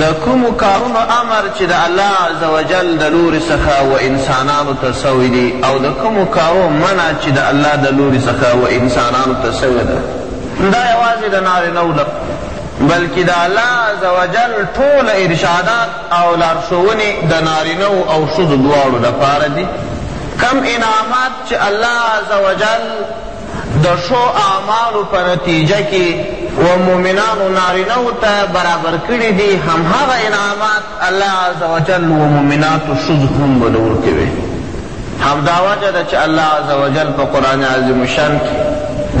د کومو کارونو امر چې د الله عزوجل د لوري څخه و انسانانو ته سوی دی او د کومو کارو منع چې د الله د لوري څخه و انسانانو ته سوې ده دا یوازې د نارینهو لپاره بلکې د الله عزوجل ټول ارشادات او لارښوونې د نارینهو او ښځو دواړو لپاره دي کم انعامات چې الله عزوجل د ښو اعمالو په نتیجه کې و مؤمنانو نارینه وو ته برابر کړي دي همهغه انعامات الله عزوجل و مؤمناتو ښځو هم ول ورکوي همدا وجه ده چې الله عزوجل په قرآن عظیم شان کې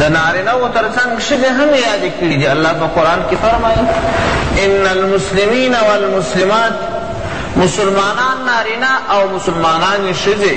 د نارینه وو تر څنګ ښځې هم یادې کړي دي الله په قرآن کې فرمایي ان المسلمین والمسلمات مسلمانان نارینه او مسلمانان ښځې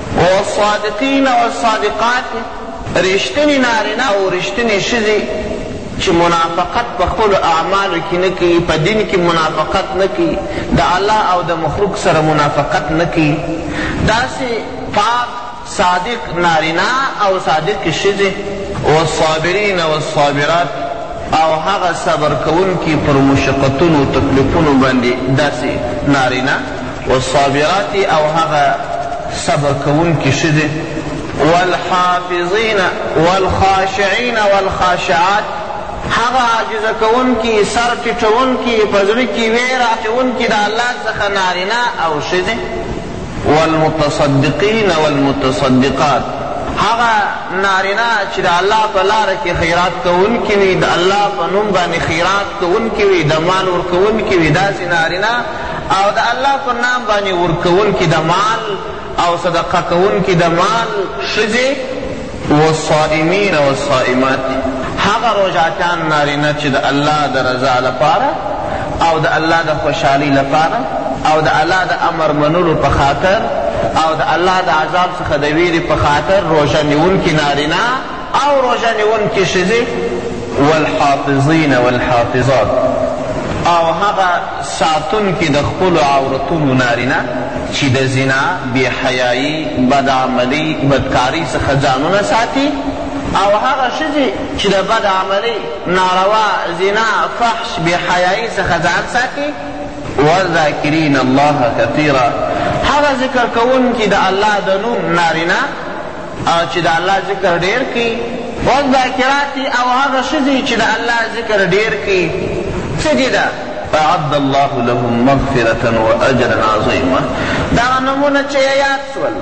والصادقین والصادقات، رښتیني نارینه او رښتینې ښځې چې منافقت په خپلو اعمالو کې نه کوي، په دین کې منافقت نه کوي، د الله او د مخلوق سره منافقت نه کوي، داسې پاک صادق نارینه او صادقې ښځې، والصابرین والصابرات، او هغه صبر کوونکي پر مشقتونو، تکلیفونو، باندې داسې نارینه، والصابرات او هغه صبر کوونکې ښځې والحافظین والخاشعین والخاشعات هغه عاجزه کوونکې سر ټیټوونکې په زړه کې ویره اچوونکې د الله څخه نارینه او ښځې والمتصدقین والمتصدقات هغه نارینه چې د الله په لاره کې خیرات کوونکي وي د الله په نوم باندې خیرات کوونکي وي د مال ورکوونکي وي داسې نارینه او د الله په نام باندې ورکوونکي د مال او صدقه کوونکي د مال ښځې والصائمین والصائمات هغه روژاتان نارینه چې د الله د رضا لپاره او د الله د خوشحالۍ لپاره او د الله د امر منلو په خاطر او د الله د عذاب څخه د ویرې په خاطر روژه نیونکي نارینه او روژه نیونکې ښځې والحافظین والحافظات او هغه ساتونکي د خپلو عورتونو نارینه چې د زنا بېحیایي بدعملي بدکارۍ څخه ځانونه ساتي او هغه ښځې چې د بد عملۍ ناروا زنا فحش بېحیایي څخه ځان ساتي والذاکرین الله کثیرا هغه ذکر کوونکي د الله د نوم نارینه او چې د الله ذکر ډېر کړي. والذاکرات او هغه ښځې چې د الله ذکر ډېر کړي څه دي دا؟ اعد الله لهم مغفرة واجرا عظیما دغه نومونه چې یې یاد شول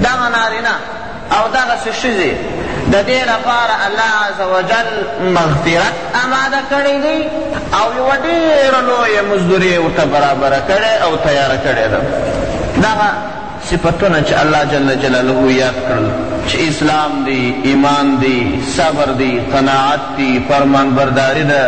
دغه نارینه او دغسې ښځې د دې لپاره الله عز وجل مغفرت اماده کړی دی او یوه ډېره لویه مزدوري ورته برابره کړې او تیاره کړې ده دغه صفتونه چې الله جل جلاله یاد کړل چې اسلام دی، ایمان دی، صبر دی، قناعت دی، فرمانبرداري ده،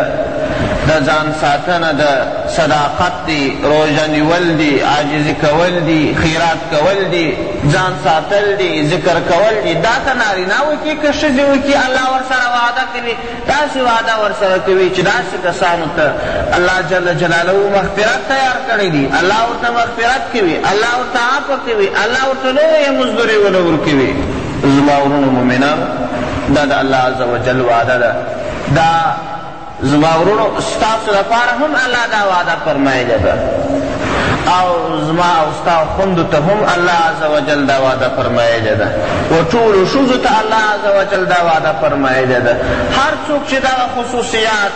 د ځان ساتنه ده، صداقت دی، روژه نیول دي، عاجزي کول دي، خیرات کول دي، ځان ساتل دي، ذکر کول دي، دا که نارینه وکړي که ښځې وکړي الله ورسره وعده کوي. داسې وعده ورسره کوي چې داسې کسانو ته الله جل جلاله مغفرت تیار کړی دی، الله ورته مغفرت کوي، الله ورته عفو کوي، الله ورته لویې مزدوریونه ورکوي. زما وروڼو مؤمنانو! دا د الله عز وجل وعده ده، دا زما وروڼو ستاسو لپاره هم الله دا وعده فرمایلې ده او زما او ستا خوندو ته هم الله عزوجل دا وعده فرمایلې ده و ټولو ښځو ته الله عزوجل دا وعده فرمایلې ده هر څوک چې دغه خصوصیات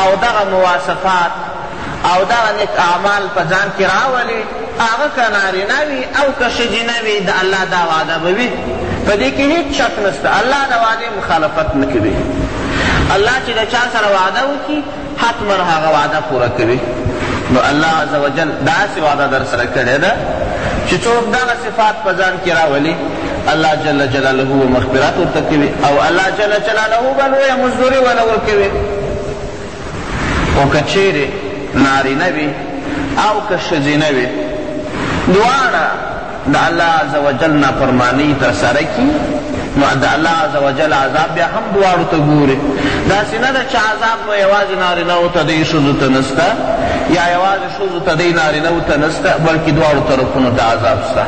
او دغه مواصفات او دغه نیک اعمال په ځان کې راولي هغه که نارینه وي او که ښځینه وي د الله دا وعده به وي په دې کې هیڅ شک نشته الله د وعدې مخالفت نه کوي الله چې د چا سره وعده وکړي حتما هغه وعده پوره کوي نو الله عز وجل داسې وعده در سره کړې ده چې څوک دغه صفات په ځان کې راولي الله جل جلاله به مغفرت ورته کوي او الله جل جلاله به لویه مزدوري وله ورکوي خو که چیرې نارینه وي او که ښځینه وي دواړه د الله عزوجل نافرماني ترسره کړي نو د الله عزوجل عذاب بیا هم دواړو ته ګوري داسې نه ده چې عذاب نو یوازې نارینهو ته دی ښځو ته نسته یا یوازې ښځو ته دی نارینهو ته نسته بلکې دواړو طرفونو ته عذاب سته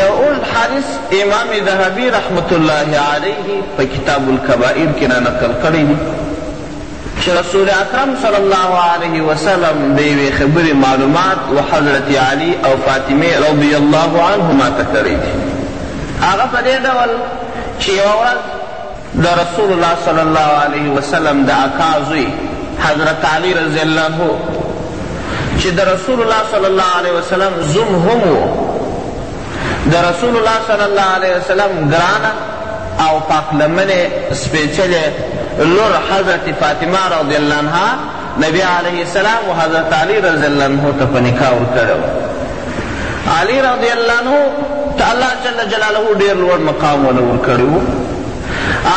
یو اوږد حدیث امام ذهبي رحمت الله علیه په کتاب الکبائر کې را نقل کړی دی چې رسول اکرم صلی الله علیه وسلم د یوې خبرې معلومات و حضرت علی او فاطمه رضی الله عنهما ته کړی دی هغه په دې ډول چې یوه ورځ د رسول الله صلی الله علیه وسلم د اکا زوی حضرت علی رضی الله چې د رسول الله صلی الله علیه وسلم زوم هم و د رسول الله صلی الله علیه وسلم ګرانه او پاک لمنې سپېڅلې لور حضرت فاطمه رضی الله عنها نبی علیه السلام و حضرت علی رضی الله عنه ته په نکاح ورکړی علی رضی الله عنه ته الله جل جلاله ډېر لوړ مقام وله ورکړی و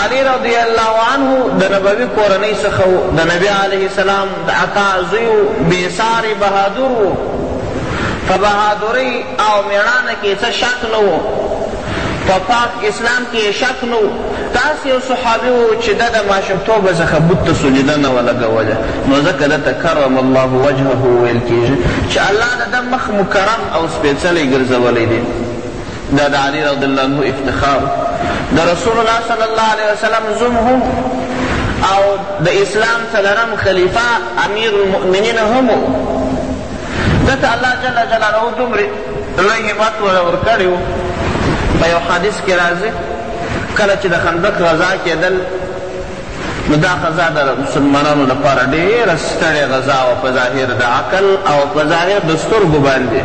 علی رضی الله عنه د نبوي کورنۍ څخه د نبی علیه السلام د عطا زوی بېسارې بهادور و په بهادرۍ او مېړانه کې څه شک نه وو، په پاک اسلام کې یې شک نه وو، داسې یو صحابي وو چې ده د ماشومتوبه څخه بت ته سجده نه وه لګولې، نو ځکه ده ته کرم الله وجهه ویل کېږي، چې الله د ده مخ مکرم او سپېڅلی ګرځولی دی. دا د علي رضي الله عنه افتخار وو. د رسول الله صلی الله علیه وسلم زوم هم او د اسلام څلورم خلیفه امیرالمؤمنین هم وو. ده ته الله جل جلاله دومره لوی همت ورکړی و په یو حدیث کې راځي کله چې د خندق غذا کېدل نو دا غذا د مسلمانانو لپاره ډېره ستړې غذا وه په ظاهر د عقل او په ظاهر د سترګو باندې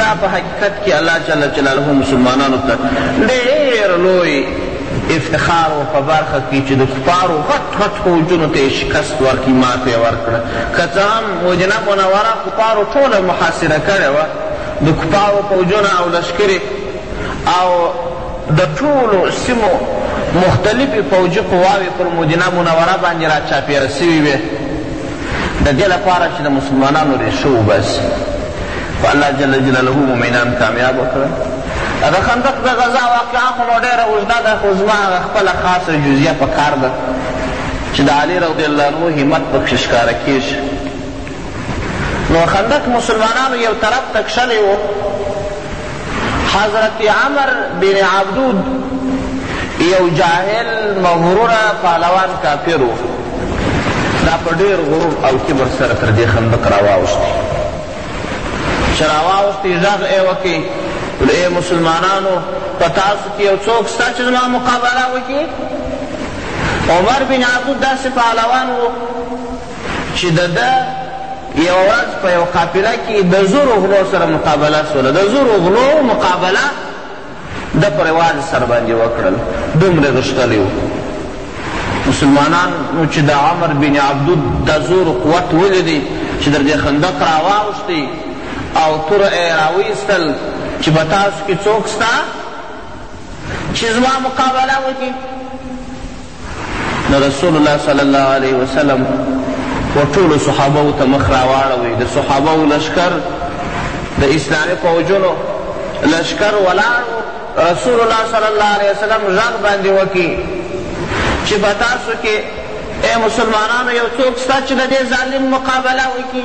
دا په حقیقت کې الله جل جلاله مسلمانانو ته ډېر لوی افتخار و په برخه کړي چې د کفارو غټ غټ فوجونو ته یې شکست ورکړي، ماته یې ورکړه. که څه هم مدینه منوره کفارو ټوله محاصره کړې وه، د کفارو فوجونه او لښکرې او د ټولو سیمو مختلفې فوجي قواوې پر مدینه منوره باندې راچاپېره شوې وې، د دې لپاره چې د مسلمانانو رېښه وباسي. خو الله جل جلاله مؤمنان کامیاب وکړل د خندق د غذا واقعا خو نو ډېره اوږده ده خو زما هغه خپله خاصه جزیه په کار ده چې د علي رضی الله عنه همت پکښې ښکاره کېږي نو خندق مسلمانانو یو طرف ته کښلی و حضرت عمر بن عبدود یو جاهل مغرور پهلوان کافر و دا په ډېر غرور او کبر سره تر دې خندق راواوښتې چې راواوښتې غږ یې وکړي نو ای مسلمانانو په تاسو کې یو څوک شته چې زما مقابله وکړي عمر بن عبدود داسې پهلوان و چې د ده یوه ورځ په یو قافله کې د زرو غلو سره مقابله سوله د زرو غلو مقابله د په رواج سر باندې وکړل دومره غښتلی و مسلمانان نو چې د عمر بن عبدود د زور قوت ولیدی چې در دې خندق راواوښتی او تور یې راویستل چې به تاسو کې څوک سته چې زما مقابله وکړي نو رسول الله صلی الله علیه وسلم و ټولو صحابه ته مخ راواړوي د صحابه لشکر د اسلامي پوجونو لشکر ولاړ رسول الله صلی الله علیه وسلم غږ باندې وکړي چې په تاسو کې اے مسلمانانو یو څوک ستا چې د دې ظالم مقابله وکړي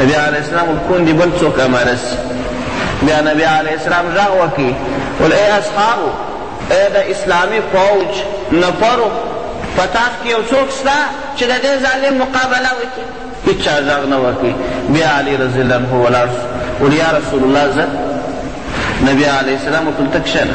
نبی علیه السلام وویل کوندي بل څوک رامرسي بیا نبی علیه السلام غږ وکړي ول ای اصحابو ای د اسلامي پوج نفرو په تاسو کې یو څوک شته چې د دې ظالم مقابله وکړي هیچا غږ نه وکړي بیا علی رضی الله عنه ولاړ شو ول یا رسول الله زه نبی علیه السلام وکړل ته کښېنه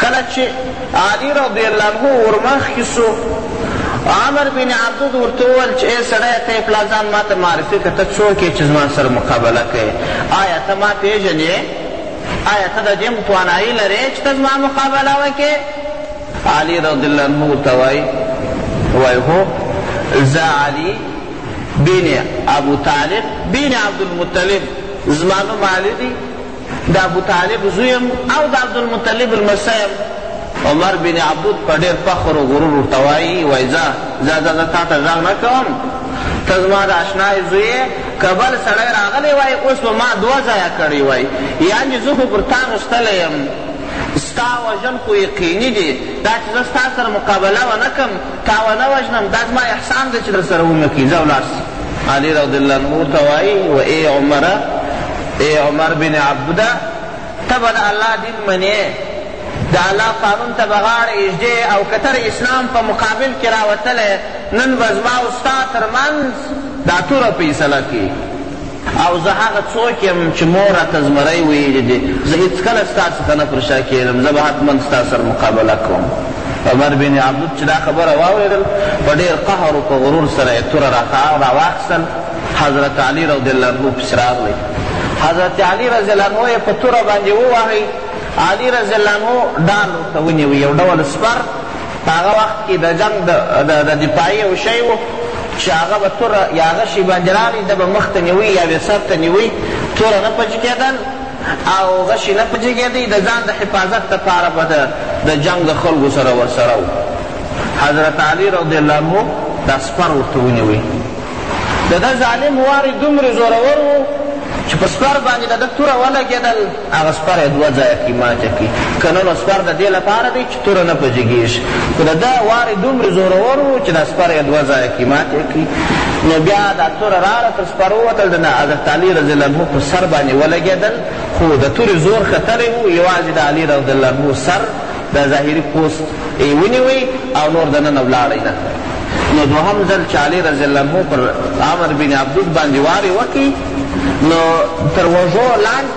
کله چي علي رضي الله عنه ورمخکي سو، عمر بن عبدود ورته وويل چي اې سړيه! ته يې پلا ځان ماته معرفي کړه، ته څوک يې چي زما سره مقابله کوې؟ آيا ته ما پېژنې؟ آيا ته د دې توانايي لرې چي ته زما مقابله وکړې؟ علي رضي الله عنه ورته وايي، وايي هو، زه علي بن ابو طالب بن عبدالمطلب، زما نوم علي دی، د ابو طالب زوی یم او د عبدالمطلب لمسی یم عمر بن عبود په ډېر فخر او غرور ورته وایي وایي ځه ځه ځه زه تا ته غږ نه کوم ته زما د اشنا زوی که بل سړی راغلی وای اوس به ما دوه ځایه کړی وای یعنې زه خو پر تا غښتلی یم ستا وژل خو یقیني دي دا چې زه ستا سره مقابله ونه کړم تا ونه وژنم دا زما احسان دی چې در سره ونه کړي ځه ولاړ علی رضی الله عنه ورته وایي و ای عمره ای عمر بن عبده ته به د الله دین منې د الله قانون ته به غاړه ایږدې او که تر اسلام په مقابل کې راوتلی نن به زما او ستا تر منځ دا توره فیصله کړي او زه هغه څوک یم چې مور راته زمری ویلي دي زه هېڅکله ستا څخه نه پر شا کېږم زه به حتما ستا سره مقابله کوم عمر بن عبدود چې دا خبره واورېدل په ډېر قهر او په غرور سره یې توره راواخیستل حضرت علي رضی الله عنه پسې راغلی حضرت علي رضی الله عنه یې په توره باندې ووهئ علي رضی الله عنه ډال ورته ونیو یو ډول سپر په هغه وخت کې د جنګ د دفاعي یو شی و چې هغه به توره یا هغه شي باندې راغی ده به مخ ته نیوي یا به سر ته نیوي توره نه پچ کېدل او غشي نه پټېږېدی د ځان د حفاظت لپاره به د د جنګ د خلکو سره ورسره و حضرت علي رضی الله عنه دا سپر ورته ونیوی د ده ظالم وارې دومرې زورور و چې په سپر باندې د ده توره ولګېدل هغه سپر یې دوه ځایه کړي ماته کړي که نه نو سپر د دې لپاره دی توره نه په جګیږي خو د ده وار یې دومره زورور و چې دا سپر یې دوه ځایه کې مات یې کړي نو بیا دا توره راغله تر سپر ووتل د حضرت علي رضی الله عنه په سر باندې ولګېدل خو د تورې زور ختلی و یوازې د علي رضی الله عنه سر د ظاهري پوست یې ونیوی او نور دننه ولاړی نه نو دوهم ځل چې علي رضی الله عنه پر عمر بن عبدود باندې وارې وکړي نو تر وژو لاندې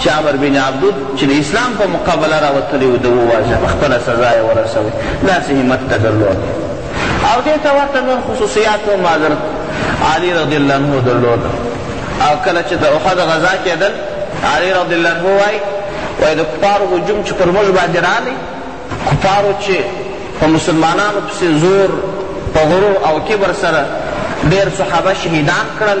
چې عمر بن عبدود چې د اسلام په مقابله راوتلی و، ده وواژه، په خپله سزا یې ورسوئ، داسې همت ده درلود. او دې ته ورته نور خصوصیات هم حضرت علي رضي الله عنه درلود. او کله چې د احد غزا کېدل، علي رضي الله عنه وايي، وايي د کفارو هجوم چې پر موږ باندې راغی، کفارو چې په مسلمانانو پسې زور په غرور او کبر سره ډېر صحابه شهیدان کړل،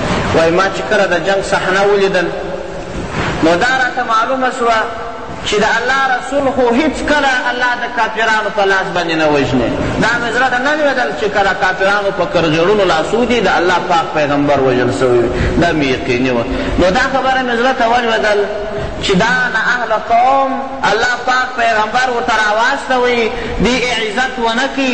وایي ما چې کله د جنګ صحنه ولیدل نو دا راته معلومه سوه چې د الله رسول خو هیڅ کله الله د کافرانو په لاس باندې نه وژني دا مې زړه ته نه لوېدل چې کله کافرانو په کرغېړونو لاسو دي د الله پاک پیغمبر وژل سوی وي دا مې یقیني وه نو دا خبره مې زړه ته ولوېدل چې دا نه اهل قوم الله پاک پیغمبر ورته راواستوي دې عزت ونه کړي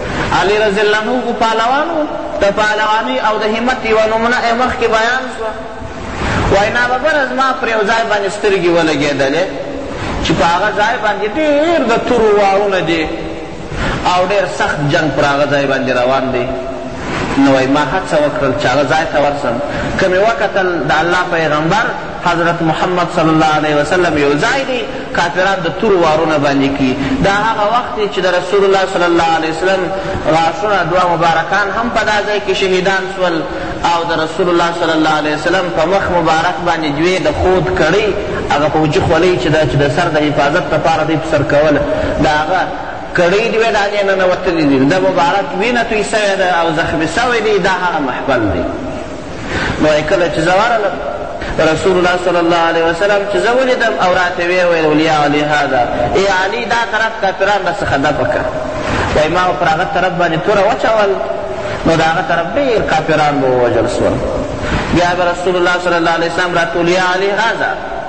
علی رضی الله عنه په پهلوانو د پهلوانۍ او د همت یوه نمونه یې مخکې بیان شوه وایي ناببره زما پر یو ځای باندې سترګې ولګېدلې چې په هغه ځای باندې ډېر د تورو وارونه دي او ډېر سخت جنگ پر هغه ځای باندې روان دی نو وایي ما هڅه وکړل چې هغه ځای ته ورسم که مې وکتل د الله پیغمبر حضرت محمد صلی الله علیه وسلم یو ځای دی کافران د تورو وارونه باندې کی دا هغه وخت دی چې د رسول الله صلی الله علیه وسلم غاښونه دوه مبارکان هم په دا ځای کې شهیدان سول او د رسول الله صلی الله علیه وسلم په مخ مبارک باندې دوی د خود کړی هغه پوجي خولۍ چې دا چې د سر د حفاظت لپاره دی په سر کوله د هغه کړی دی د هغې ننوتلي دي د مبارک وینه توی سوې ده او زخمي سوی دی دا هغه محفل دی نو وایي کله چې زه ورغلم رسول الله صلی الله علیه وسلم چې زه ولیدم او راته ویې ویل ولیا علی هذا ای علی دا طرف کافران راڅخه دفع کړه وایي ما پر هغه طرف باندې توره وچول نو د هغه طرف ډېر کافران به ووژل سول بیا به رسول الله صلی الله علیه وسلم راته ولیا علی هذا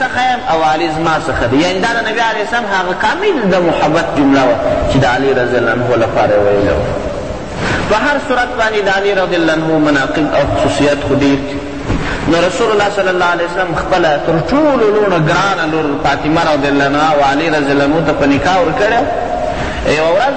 څخه یم او علی زما څخه دی یعنی دا د نبی علیه السلام هغه کامل د محبت جمله وه چې د علی رضی الله عنه لپاره یې ویلې وه په هر صورت باندې د علی رضی الله عنه مناقب او خصوصیات خو ډېر دي نو رسول الله صلی الله علیه وسلم خپله تر ټولو لوړه ګرانه لور فاطمه رضی الله عنها او علی رضی الله عنه ته په نکاح ورکړې یوه ورځ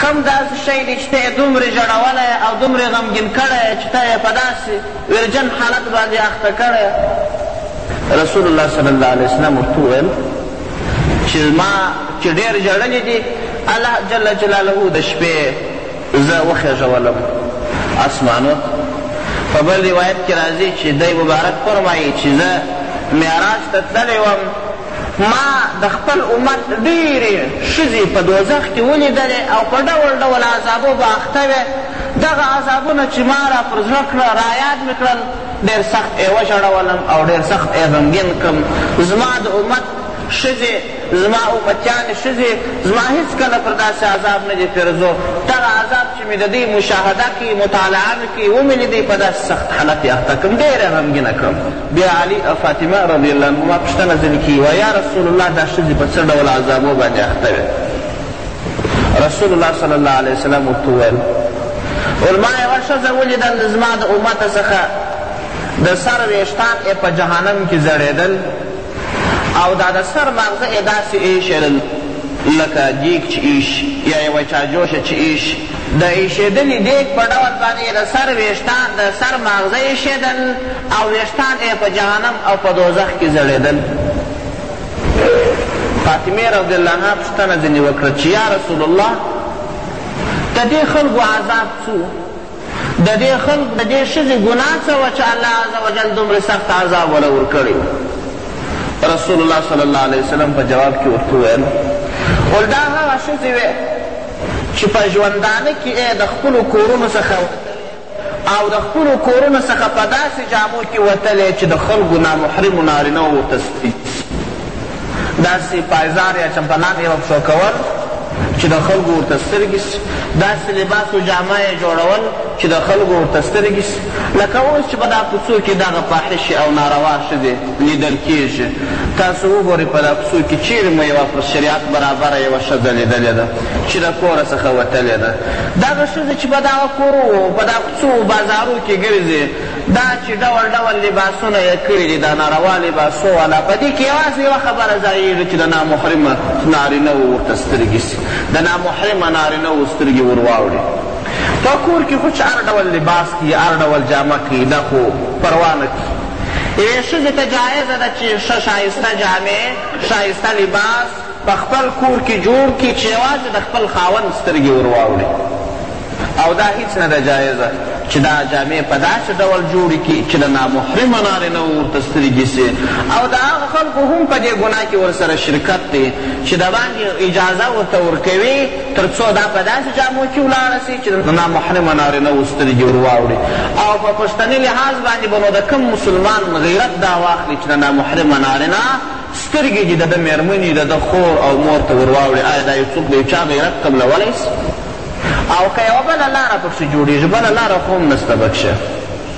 کوم داسې شی دی چې ته یې دومره ژړولی او دومره غمګین کړی چې تا یې په داسې ویرجن حالت باندې اخته کړی؟ رسول الله صلی الله علیه وسلم ورته وویل چې ما چې ډېر ژړلي دي الله جل جلاله د شپې زه وخېژولم اسمانو په بل روایت کې راځي چې دی مبارک فرمایي چې زه معراج ته تللی وم ما د خپل امت ډېرې ښځې په دوزخ کې وليدلې او په ډول ډول عذابو به اخته وې، دغه عذابونه چې ما را پر زړه کړه، را ياد مې کړل، ډېر سخت ئې وژړولم او ډېر سخت ئې غمګين کړم، زما د امت ښځې، زما امتيانې ښځې، زما هيڅکله پر داسې عذاب نه دي پېرزو، دغه عذاب چې مې د دوی مشاهده کړي، مطالعه مې کړي، ومې ليدی، په داسې سخت حالت ئې اخته کړم، ډېر ئې غمګينه کړم. بیا علی او فاطمه رضی الله عنهما پوښتنه ځنې کیږي، وایي، یا رسول الله دا ښځې په څه ډول عذابو باندې اخته وې؟ رسول الله صلی الله علیه وسلم ورته وویل، ول ما یوه ښځه ولیدل د زما د امته څخه د سر ویښتان یې په جهنم کې ځړېدل او دا د سر ماغزه یې داسې ایښېدل لکه دیګ چې ایش یا یوه چاجوشه چې ایش د ايشېدنې دېګ په ډول باندې يې د سر وېښتان، د سر ماغزه ايشېدل او وېښتان ئې په جهنم او په دوزخ کي ځړېدل. فاطمې رضي الله عنها پوښتنه ځني وکړه چي يا رسول الله د دې خلګو عذاب څه وو؟ د دې خلګو د دې ښځي ګناه څه وه چي الله عز وجل دومره سخت عذاب وله ورکړی وو؟ رسول الله صلی الله عليه وسلم په جواب کي ورته وويل، ول دا هغه ښځي وې چې په ژوندانه کې ئې د خپلو کورونو څخه وتلی او د خپلو کورونو څخه په داسې جامو کې وتلی چې د خلکو نامحرمو نارینهو ورته سپین داسې پایزار یا چمپلان یې ورپښو کول چې د خلکو ورته سترګې سي داسې لباس و جامه یې جوړول چې د خلکو ورته سترګې سي لکه اوس چې په دا کوڅو کې دغه فاحشې او ناروا ښځې لیدل کېږي. تاسو وګورئ په دا کوڅو کې چېرې مو یوه پر شریعت برابره یوه ښځه لیدلې ده چې له کوره څخه وتلې ده؟ دغه ښځې چې په دغه کورو او په دا کوڅو او بازارو کې ګرځي، دا چې ډول ډول لباسونه یې کړي دي، دا ناروا لباسو والا، په دې کې یوازې یوه خبره ځایېږي چې د نامحرمه نارینه وو ورته سترګې شي، د نامحرمه نارینه وو سترګې ور واوړي. په کور کی خو چه هر ډول لباس کی هر ډول جامه کی ده خو پروا نه کی یوی ښځی ته جایزه ده چه ښه شایسته جامه شایسته لباس په خپل کور کی جوړ کی چه یوازی د خپل خاوند سترګی ور واوړی او دا هیڅ نه ده جایزه چه دا جامه په داسی ډول جوړی کی چه د نامحرمه نارینه وو ورته سترګی سی او د هغه خلکو هم په دی ګناه کی ورسره شرکت دی چه دباندی اجازه ورته ورکوی تر څو دا په داسې جامو کې ولاړه شي چې د نامحرمه نارینه وو سترګې ور واوړي او په پښتني لحاظ باندې به نو د کوم مسلمان غیرت دا واخلي چې د نامحرمه نارینه سترګې دې د ده مېرمنې د ده خور او مور ته ور واوړي آیا دا یو څوک د یو چا غیرت قبلولی شي او که یوه بله لاره پکښې جوړېږي بله لاره خو هم نشته پکښې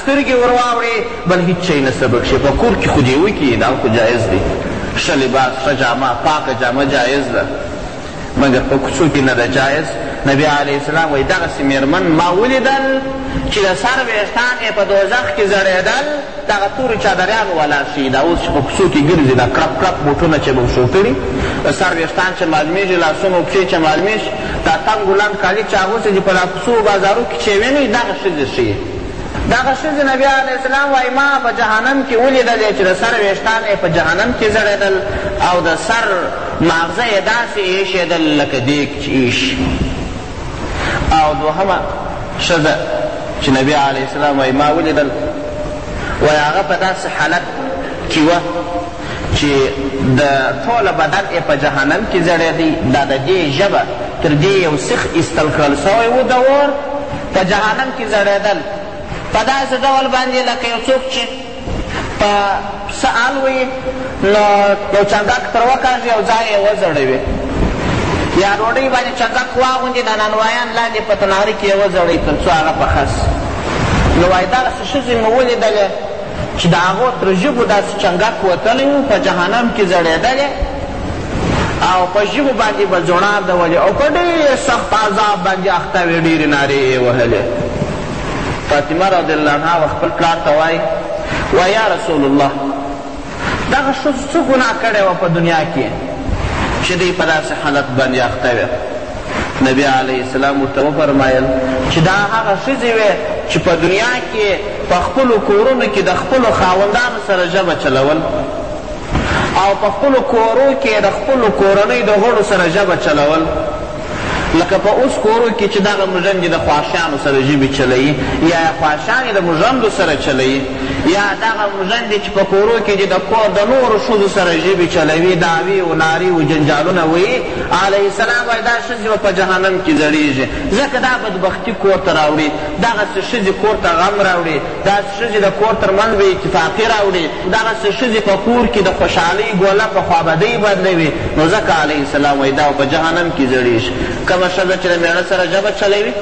سترګې ور واوړې بل هیڅ شی نشته پکښې په کور کې خو دې وکړي دا خو جایز دی ښه لباس ښه جامه پاکه جامه جایز ده مګر په کوڅو کې نه ده جایز نبی علیه السلام وایي دغسې مېرمن ما ولیدل چې د سر ویښتان یې په دوزخ کې زړېدل دغه تورو چادریانو ولاړ شي دا اوس چې په کوڅو کې ګرځي دا کړپ کړپ بوټونه چې به شو کړي د سر ویښتان چې معلومېږي لاسونه او پښې چې معلومېږي دا تنګ ګلند کالي چې اغوستي چې په دا کوڅو بازارو کې چې یې وینئ دغه ښځې ښیي دغه ښځې نبي علیه السلام وايي، ما په جهنم کې ولیدلې چې د سر وېښتان یې په جهنم کې ځړېدل او د سر ماغزه یې داسې اېشېدل لکه دېګ چې اېشي. او دوهمه ښځه چې نبي علیه السلام وايي ما ولیدل وايي هغه په داسې حالت کې وه چې د ټوله بدن یې په جهنم کې ځړېدی دا د دې ژبه تر دې یو سیخ ایستل کړل سوی و د اور په جهنم کې ځړېدل په داسې ډول باندې لکه یو څوک چې په پسه الوي نو یو چندک تر وکاږي او ځای یې وځړوي یا ډوډۍ باندې چندک واغوندي د نانوایان لاندې په تناري کې یې وځړوي تر څو هغه پخه سي نو وایي دغسې ښځې مې ولیدلې چې د هغو تر ژبو داسې چنګښ وتلی وو، په جهنم کې ځړېدلی او په ژبو باندې به ځوړانده ولې او په ډېر سخت عذاب باندې اخته وې، ډېرې نارې یې وهلې. فاطمه رضی الله عنها و خپل پلار ته وایي، وایي یا رسول الله! دغه ښځو څه ګناه کړې وه په دنیا کې چې دوی په داسې حالت باندې اخته وې؟ نبي علیه السلام ورته وفرمایل چې دا هغه ښځې وې چې په دنیا کې په خپلو کورونو کې د خپلو خاوندانو سره ژبه چلول او په خپلو کورو کې د خپلو کورنۍ د غړو سره ژبه چلول لکه په اوس کورو کې چې دغه مژندې د خواښیانو سره ژبې چلوي یا خواښیانې د مژندو سره چلوي یا دغه مژندې چې په کورو کې چې د کور د نورو ښځو سره ژبې چلوي دعوې و نارې و جنجالونه ویي علیه السلام وایي، دا ښځې به په جهنم کې زړېږي، ځکه دا بدبختي کور ته راوړي، دغسې ښځې کور ته غم راوړي، داسې ښځې د کور تر منځ بې اتفاقي راوړي، دغسې ښځې په کور کې د خوشحالۍ ګوله په خوابدۍ بدلوي، نو ځکه علیه السلام وایي، دا به په جهنم کې زړېږي. کومه ښځه چې له مېړه سره ژبه چلوي،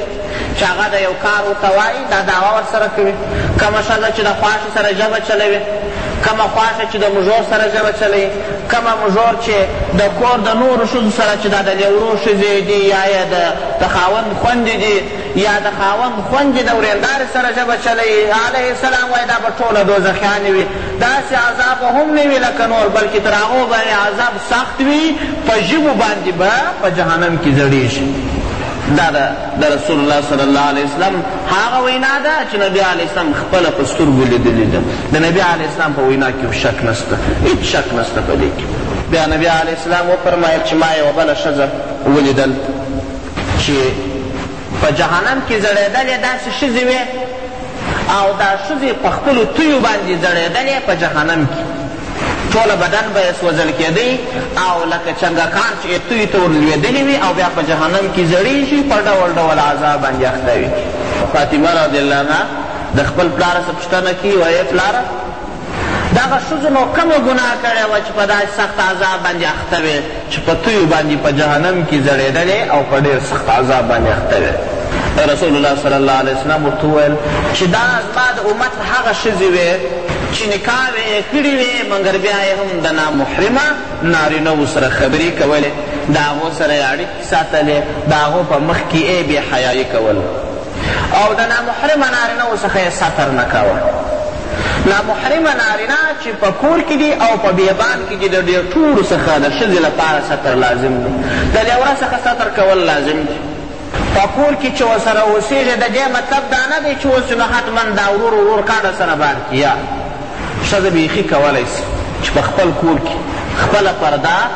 چې هغه د یو کار ورته وايي دا دعوه ورسره کوي، کومه ښځه چې د خواښې سره ژبه چلوي، کومه خواښه چې د مږور سره ژبه چلوي، کومه مږور چې د کور د نورو ښځو سره چې دا د لېورو ښځې دي یا یې د د خاوند خوندې دي یا د خاوند خوندې د ورېندارې سره ژبه چلوي، علیه السلام وايي دا به ټوله دوزخیانې وي، داسې عذاب به هم نه وي لکه نور بلکې تر هغو به یې عذاب سخت وي، په ژبو باندې به په جهنم کې زړېږي. دا د د رسول الله صلی الله علیه وسلم هغه وینا ده چې نبی علیه السلام خپله په سترګو لیدلې ده د نبی علیه السلام په وینا کې شک نسته هیڅ شک نسته په دې کې بیا نبی علیه السلام وفرمایل چې ما یوه بله ښځه ولیدل چې په جهنم کې زړېدلې داسې ښځې وې او دا ښځې په خپلو تویو باندې زړېدلې په جهنم کې ټوله بدن به یې سوځل کېدی او لکه چنګکان چې یې توی ته ور لوېدلي وي او بیا په جهنم کې زړېږي په ډول ډول عذاب باندې اخته وي فاطمه رضی الله عنها د خپل پلار څخه پوښتنه کوي وایې پلاره دغه ښځو نو کومه ګناه کړې وه چې په داسې سخت عذاب باندې اخته وې چې په تيو باندې په جهنم کې ځړېدلی او په ډېر سخت عذاب باندې اخته وی. رسول الله صلی الله علیه وسلم ورته وویل چې دا زما د امت هغه ښځې وې چې نکاوې یې کړې وې مګر بیا یې هم د نامحرمه نارینهوو سره خبرې کولې، د هغو سره یې اړیکې ساتلې، د هغو په مخ کې یې بې حیایي کول او د نامحرمه نارینهوو څخه یې ستر نه کاوه. نامحرمه نارینه چې په کور کې دي او په بیابان کې دي د دې ټولو څخه د ښځې لپاره ستر لازم دی د دې ورځ څخه ستر کول لازم دي په کور کې چې ورسره اوسېږي د دې مطلب دا نه دی چې اوس نو حتما دا ورور ورور کاډه سره بار کړي یا ښځه بیخي کولی سي چې په خپل کور کې خپله پرده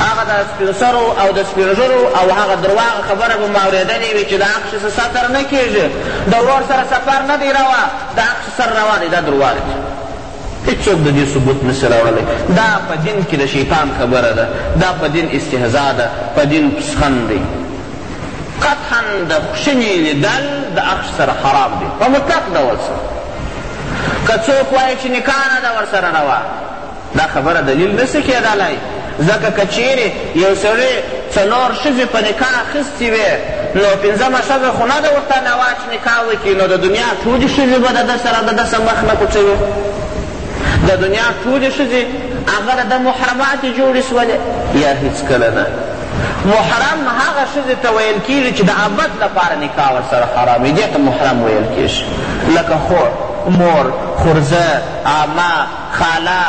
هغه د سپین سرو او د سپین ږیرو او هغه درواغ خبره به مو اورېدلې وي چې د عکس سره ستر نه کېږي، د ورور سره سفر نه دی روا، د عکس سره روا دی، دا درواغ دي. هېڅوک د دې ثبوت نه شي راوړلی. دا په دین کې د شیطان خبره ده، دا په دین استهزا ده، په دین پوزخند دی. قطعاً د خوشنې لیدل د عکس سره حرام دي، په مطلق ډول سره. که څوک وایي چې نکاح نه ده ورسره روا، دا خبره دلیل نه سي کېدلای، ځکه که چېرې یو سړي څلور ښځې په نکاح اخیستې وې، نو پنځمه ښځه خو نه ده ورته نوا چې نکاح وکړي، نو د دنیا ټولې ښځې به د ده سره د ده څخه مخ نه پټوي، د دنیا ټولې ښځې هغه د ده محرماتې جوړې شولې؟ یا هېڅکله نه. محرم هغه ښځې ته ویل کېږي چې د ابد لپاره نکاح ورسره حرام وي، دې ته محرم ویل کېږي، لکه خور، مور، خورزه، عمه، خاله،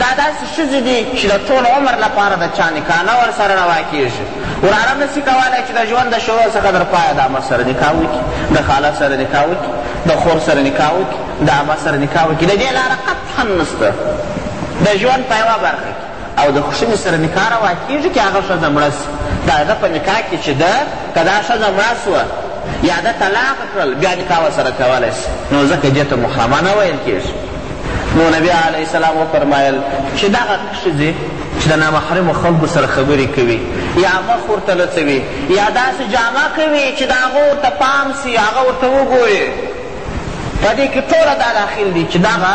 دا داسې ښځې دي چې د ټول عمر لپاره د چا نکاح نه ورسره روا کېږي. وراره نه شي کولای چې د ژوند د شروع څخه تر پایه د عمه سره نکاح وکړي، د خاله سره نکاح وکړي، د خور سره نکاح وکړي، د عمه سره نکاح وکړي. د دې لاره قطعاً نشته. د ژوند په یوه برخه کې. او د خښنې سره نکاح روا کېږي که هغه ښځه مړه سي د هغه په نکاح کې چې ده که دا ښځه مړه سوه یا ده طلاق کړل بیا نکاح ورسره کولی سي نو ځکه دې ته محرمه نه ویل کېږي نو نبی علیه السلام وفرمایل چې دغه ښځې چې د نامحرمو خلکو سره خبرې کوي یا مخ ورته لڅوي یا داسې جامه کوي چې د هغه ورته پام سي هغه ورته وګوري په دې کې ټوله دا داخل دي چې دغه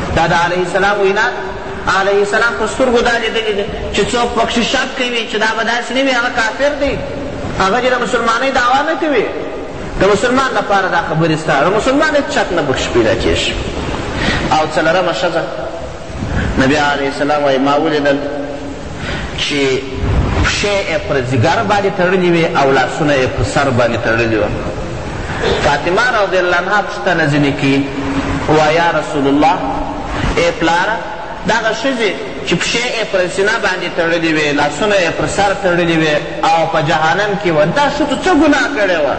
دا د علیه السلام وینا ده. علیه السلام په سترګو دا لیدلي دي چې څوک پکښې شک کوي چې دا به داسې نه وي هغه کافر دی هغه چې د مسلمانۍ دعوا نه کوي د مسلمان لپاره دا خبرې سته د مسلمان هېڅ شک نه پکښې پیدا کېږي او څلورمه ښځه نبي علیه السلام وایي ما ولیدل چې پښې ئې پر ځیګر باندې تړلي وې او لاسونه ئې پر سر باندې تړلي وه. فاطمه رضی الله عنها پوښتنه ځنې کوي، وایا رسول الله! اې پلاره! دغه ښځې چې پښې ئې پر سینه باندې تړلي وې، لاسونه ئې پر سر تړلي وې او په جهنم کې وه، دا ښځو څه ګناه کړې وه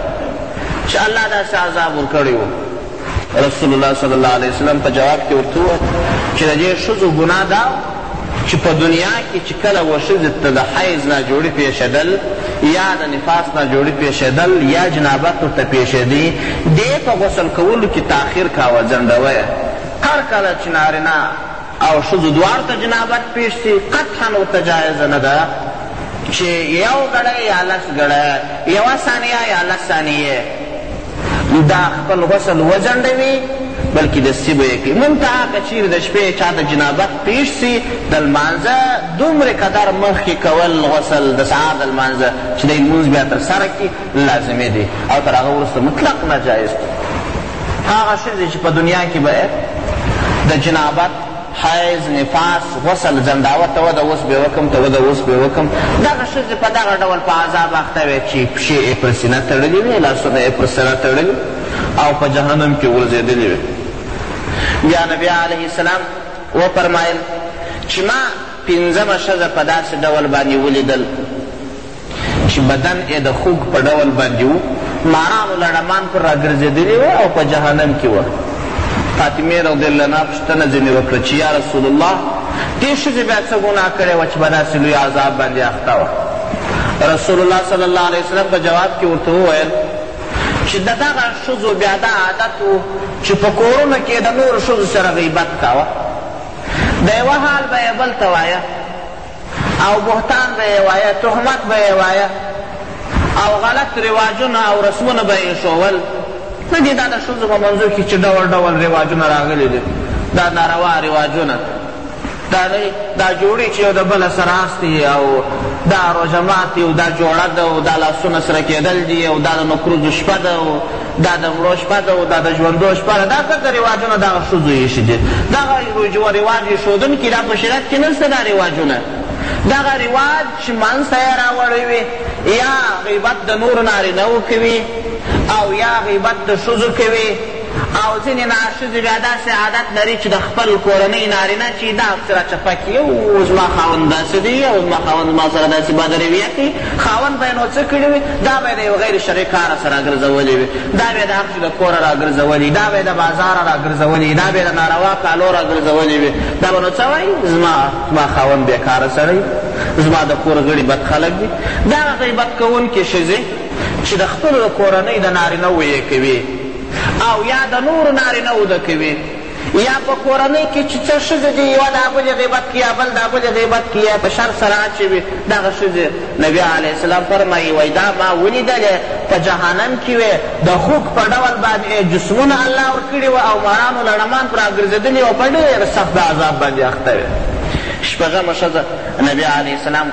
چې الله داسې عذاب ورکړی وو؟ رسول الله صلی الله علیه وسلم په جواب کې ورته وویل چې د دې ښځو ګناه دا چې په دنیا کې چې کله و ښځې ته د حیض ناجوړي پېښېدل یا د نفاس ناجوړي پېښېدل یا جنابت ورته پېښېدی دې په غسل کولو کې تاخیر کاوه ځنډوه یې هر کله چې نارینه او ښځو دواړو ته جنابت پېښ شي، قطعاً ورته جائزه نه ده چې یو ګړی یا لس ګړی، یوه ثانیه یا لس ثانیې دا خپل غسل وځنډوي، بلکې دستي به یې کوي، منتها که چېرې د شپې چا ته جنابت پېښ شي، د لمانځه دومره قدر مخکې کول، غسل د سهار د لمانځه، چې دی لمونځ بیا ترسره کړي، لازمي دی او تر هغه وروسته مطلق ناجائز دی. هغه ښځې چې په دنیا کې به یې د جنابت حیض نفاس غسل ځنډاوه ته وده اوس به وکم ته وده اوس به وکم دغه ښځې په دغه ډول په عذاب اخته وې چې پښې یې پر سینه تړلې وې لاسونه یې پر سره تړلي او په جهنم کې غورځېدلې وې بیا نبی علیه السلام وفرمایل چې ما پنځمه ښځه په داسې ډول باندې ولیدل چې بدن ئې د خوګ په ډول باندې وو، مارانو لړمان پر راګرځېدلي وه او په جهنم کې وه. فاطمې رضی الله عنها پوښتنه ځنې وکړه چې یا رسول الله! دې ښځې بیا څه ګناه کړې وه چې په داسې لوی عذاب باندې اخته وه؟ رسول الله صلی الله علیه وسلم په جواب کې ورته وویل چې د دغه ښځو بیا دا عادت و چې په کورونو کې د نورو ښځو سره غیبت کاوه د یوه حال به یې بل ته وایه او بهتان به یې وایه، تهمت به یې وایه او غلط رواجونه او رسمونه به یې ښوول. نه دي دا د ښځو په منځو کې چې ډول ډول رواجونه راغلي دي، دا ناروا رواجونه، دا دی دا جوړي چې یو د بله سره هست دي او دا روژه ماتي او دا جوړه ده او دا لاسونه سره کېدل دي او دا د نکروزو شپه ده او دا د مړو شپه ده او دا د ژوندو شپه ده، دا ځکه رواجونه دغه ښځو ایښي دي، دغه رواج ایښودونکي دا په شریعت کې نشته دا رواجونه، دغه رواج چې منځ ته یې راوړی وي یا غیبت د نورو نارینه وو کوي او یا غیبت د ښځو کوي او ځینې ناښځې بیا داسې عادت لري چې د خپل کورنۍ نارینه چې دا پسې راچپه کړي او زما خاوند داسې دی او زما خاوند زما سره داسې بده رویه کوي خاوند به یې نو څه کړي وي؟ دا به یې د یوه غیر شرعي کاره څه راګرځولي وي، دا به یې د هر چي د کوره راګرځولي، دا به یې د بازاره راګرځولي، دا به یې د ناروا کالو راګرځولي وي، دا به نو څه وايي؟ زما زما خاوند بې کاره سړی دی، زما د کور غړي بد خلک دي، دا هغه غیبت کوونکې ښځې چي د خپلو د کورنۍ د نارینه وو یې کوي او یا د نورو نارینه وو د کوي، يا په کورنۍ کې چې څه ښځې دي يوه د بلې غيبت کوي يا بل د بلې غيبت کوي يا په شر سره اچوي دغه ښځې نبي عليه السلام فرمايي وايي دا ما وليدلې په جهنم کې وې د خوک په ډول باندې يې جسمونه الله ورکړي وه او مارانو لړمان پرې راګرځېدلي وه په ډېر سخت عذاب باندې اخته وې شپږمه ښځه نبي عليه السلام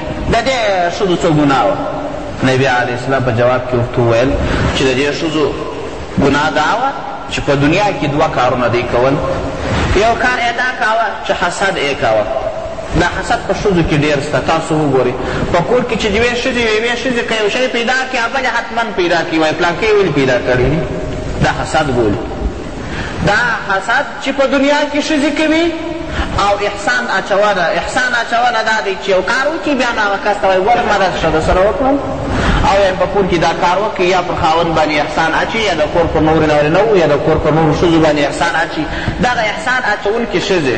د دې ښځو څه ګناه وه؟ نبي علیه السلام په جواب کې ورته وویل چې د دې ښځو ګناه دا وه چې په دنیا کې دوه کارونه دوی کول یو کار یې دا کاوه چې حسد یې کاوه دا حسد په ښځو کې ډېر سته تاسو وګورئ په کور کې چې دوې ښځې وي یوې ښځې که یو شی پیدا کړي او بلې حتما پیدا کوي وایي پلانکۍ ولې پیدا کړی دا حسد بولي دا حسد چې په دنیا کې ښځې کوي او احسان اچونه، احسان اچونه دا دی چې یو کار وکړي بیا نو هغه کس ته وایي ګوره ما داسې ښه درسره وکړل او یعنې په کور کې دا کار وکړي یا پر خاوند باندې احسان اچي یا د کور پر نورو نارینه وو یا د کور پر نورو ښځو باندې احسان اچي دغه احسان اچونکې ښځې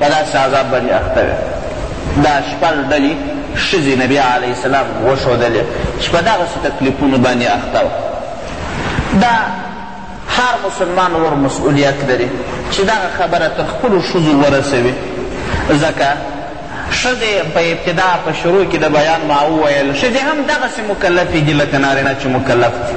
په داسې عذاب باندې اخته وې. دا شپږ ډلې ښځې نبي علیه السلام وښودلې چې په دغسې تکلیفونو باندې اخته وه. دا هر مسلمان ورور مسؤلیت لري چې دغه خبره تر خپلو ښځو ورسوي ځکه ښځې په ابتدا په شروع کې د بیان ما وویل ښځې هم دغسې مکلفې دي لکه نارینه چې مکلف دي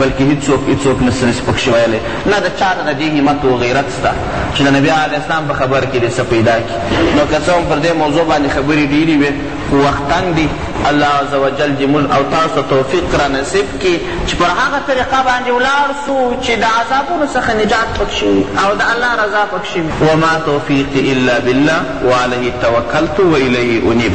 بلکې هیڅوک هیڅوک نه سره سپکشي ویلی نه د چا نه د دې همت و غیرت سته چې د نبي علیه السلام په خبره کې دې څه پیدا کړي نو که څه هم پر دې موضوع باندې خبرې ډېرې وې خو وخت تنګ دي الله عز وجل دې موږ او تاسو توفیق را نصیب کړي چې پر هغه طریقه باندې ولاړ سو چې د عذابونو څخه نجات پکښې وي او د الله رضا پکښې وي وما توفیقي الا بالله وعلیه توکلت والیه انیب